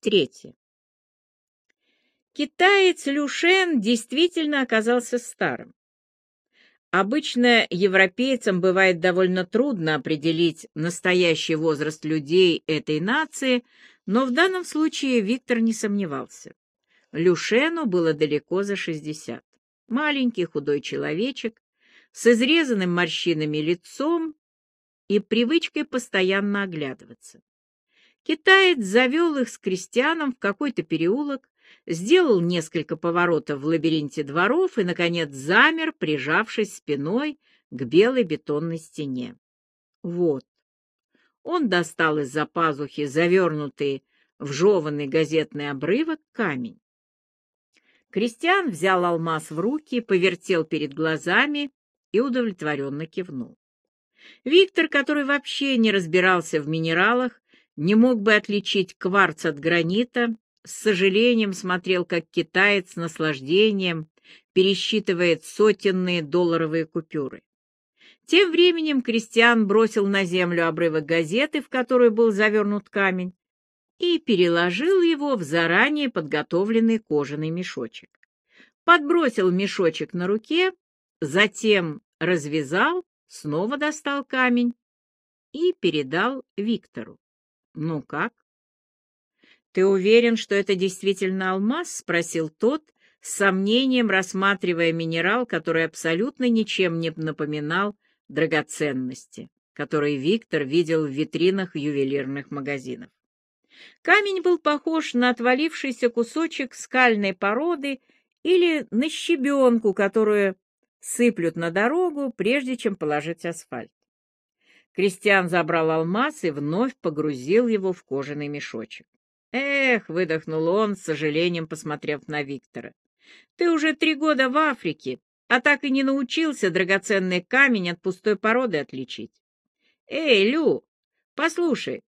Третье. Китаец Люшен действительно оказался старым. Обычно европейцам бывает довольно трудно определить настоящий возраст людей этой нации, но в данном случае Виктор не сомневался. Люшену было далеко за шестьдесят. Маленький худой человечек с изрезанным морщинами лицом и привычкой постоянно оглядываться. Китаец завел их с крестьяном в какой-то переулок, сделал несколько поворотов в лабиринте дворов и, наконец, замер, прижавшись спиной к белой бетонной стене. Вот. Он достал из-за пазухи завернутый в жеванный газетный обрывок камень. Кристиан взял алмаз в руки, повертел перед глазами и удовлетворенно кивнул. Виктор, который вообще не разбирался в минералах, не мог бы отличить кварц от гранита, с сожалением смотрел, как китаец с наслаждением пересчитывает сотенные долларовые купюры. Тем временем Кристиан бросил на землю обрывок газеты, в которую был завернут камень, и переложил его в заранее подготовленный кожаный мешочек. Подбросил мешочек на руке, затем развязал, снова достал камень и передал Виктору. «Ну как?» «Ты уверен, что это действительно алмаз?» — спросил тот, с сомнением рассматривая минерал, который абсолютно ничем не напоминал драгоценности, которые Виктор видел в витринах ювелирных магазинов. Камень был похож на отвалившийся кусочек скальной породы или на щебенку, которую сыплют на дорогу, прежде чем положить асфальт. Кристиан забрал алмаз и вновь погрузил его в кожаный мешочек. «Эх!» — выдохнул он, с сожалением посмотрев на Виктора. «Ты уже три года в Африке, а так и не научился драгоценный камень от пустой породы отличить. Эй, Лю, послушай,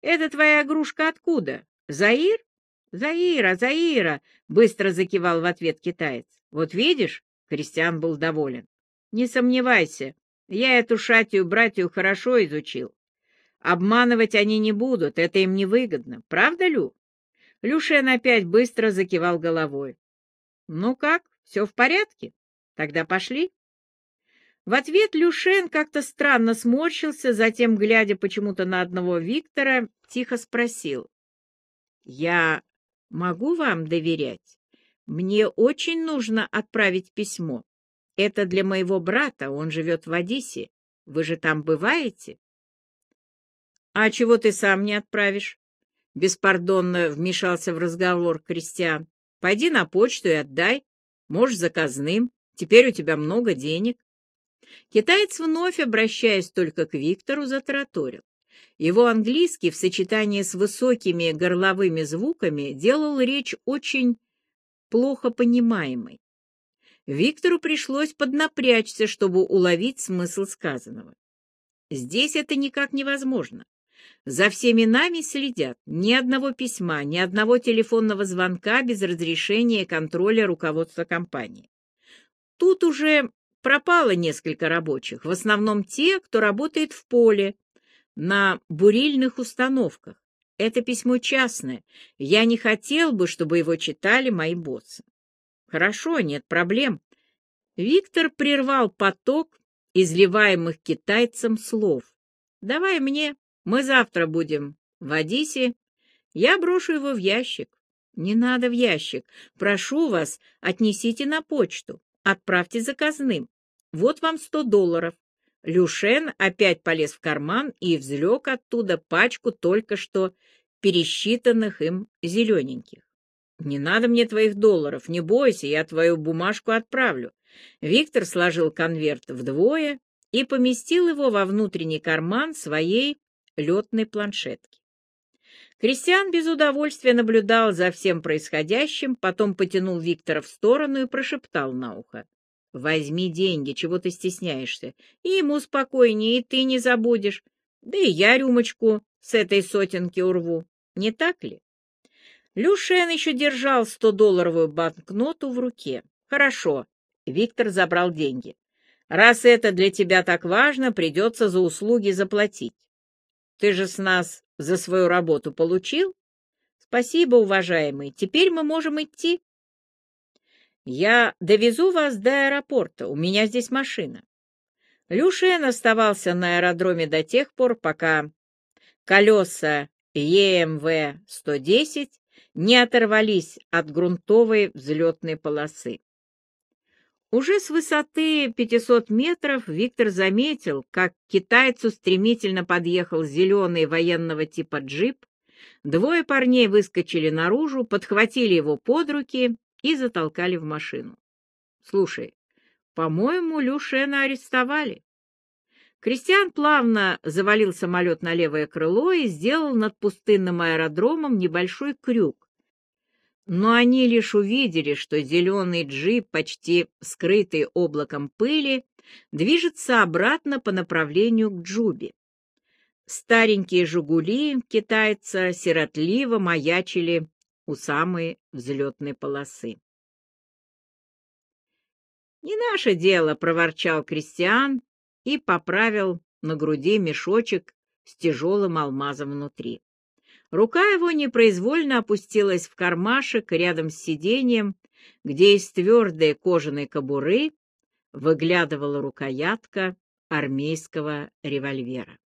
это твоя игрушка откуда? Заир? Заира, Заира, быстро закивал в ответ китаец. Вот видишь, Кристиан был доволен. Не сомневайся, я эту шатию братью хорошо изучил. Обманывать они не будут, это им невыгодно. Правда, Лю? Люшен опять быстро закивал головой. Ну как, все в порядке? Тогда пошли. В ответ Люшен как-то странно сморщился, затем, глядя почему-то на одного Виктора, тихо спросил. «Я могу вам доверять? Мне очень нужно отправить письмо. Это для моего брата, он живет в Одессе. Вы же там бываете?» «А чего ты сам не отправишь?» Беспардонно вмешался в разговор Кристиан. «Пойди на почту и отдай. Можешь заказным. Теперь у тебя много денег». Китаец вновь, обращаясь только к Виктору, затараторил. Его английский в сочетании с высокими горловыми звуками делал речь очень плохо понимаемой. Виктору пришлось поднапрячься, чтобы уловить смысл сказанного. Здесь это никак невозможно. За всеми нами следят. Ни одного письма, ни одного телефонного звонка без разрешения контроля руководства компании. Тут уже пропало несколько рабочих, в основном те, кто работает в поле, на бурильных установках. Это письмо частное. Я не хотел бы, чтобы его читали мои боссы. Хорошо, нет проблем. Виктор прервал поток изливаемых китайцам слов. Давай мне, мы завтра будем в Одессе. Я брошу его в ящик. Не надо в ящик. Прошу вас, отнесите на почту. Отправьте заказным. Вот вам сто долларов. Люшен опять полез в карман и взлег оттуда пачку только что пересчитанных им зелененьких. «Не надо мне твоих долларов, не бойся, я твою бумажку отправлю». Виктор сложил конверт вдвое и поместил его во внутренний карман своей летной планшетки. Кристиан без удовольствия наблюдал за всем происходящим, потом потянул Виктора в сторону и прошептал на ухо. Возьми деньги, чего ты стесняешься. И ему спокойнее, и ты не забудешь. Да и я рюмочку с этой сотенки урву. Не так ли? Люшен еще держал сто-долларовую банкноту в руке. Хорошо. Виктор забрал деньги. Раз это для тебя так важно, придется за услуги заплатить. Ты же с нас за свою работу получил? Спасибо, уважаемый. Теперь мы можем идти. Я довезу вас до аэропорта. У меня здесь машина. Люшен оставался на аэродроме до тех пор, пока колеса ЕМВ-110 не оторвались от грунтовой взлетной полосы. Уже с высоты 500 метров Виктор заметил, как к китайцу стремительно подъехал зеленый военного типа джип. Двое парней выскочили наружу, подхватили его под руки и затолкали в машину. «Слушай, по-моему, Люшена арестовали». Кристиан плавно завалил самолет на левое крыло и сделал над пустынным аэродромом небольшой крюк, но они лишь увидели, что зеленый джип, почти скрытый облаком пыли, движется обратно по направлению к Джубе. Старенькие «Жигули» китайца сиротливо маячили у самой взлетной полосы. «Не наше дело», — проворчал Кристиан и поправил на груди мешочек с тяжелым алмазом внутри. Рука его непроизвольно опустилась в кармашек рядом с сиденьем, где из твердой кожаной кобуры выглядывала рукоятка армейского револьвера.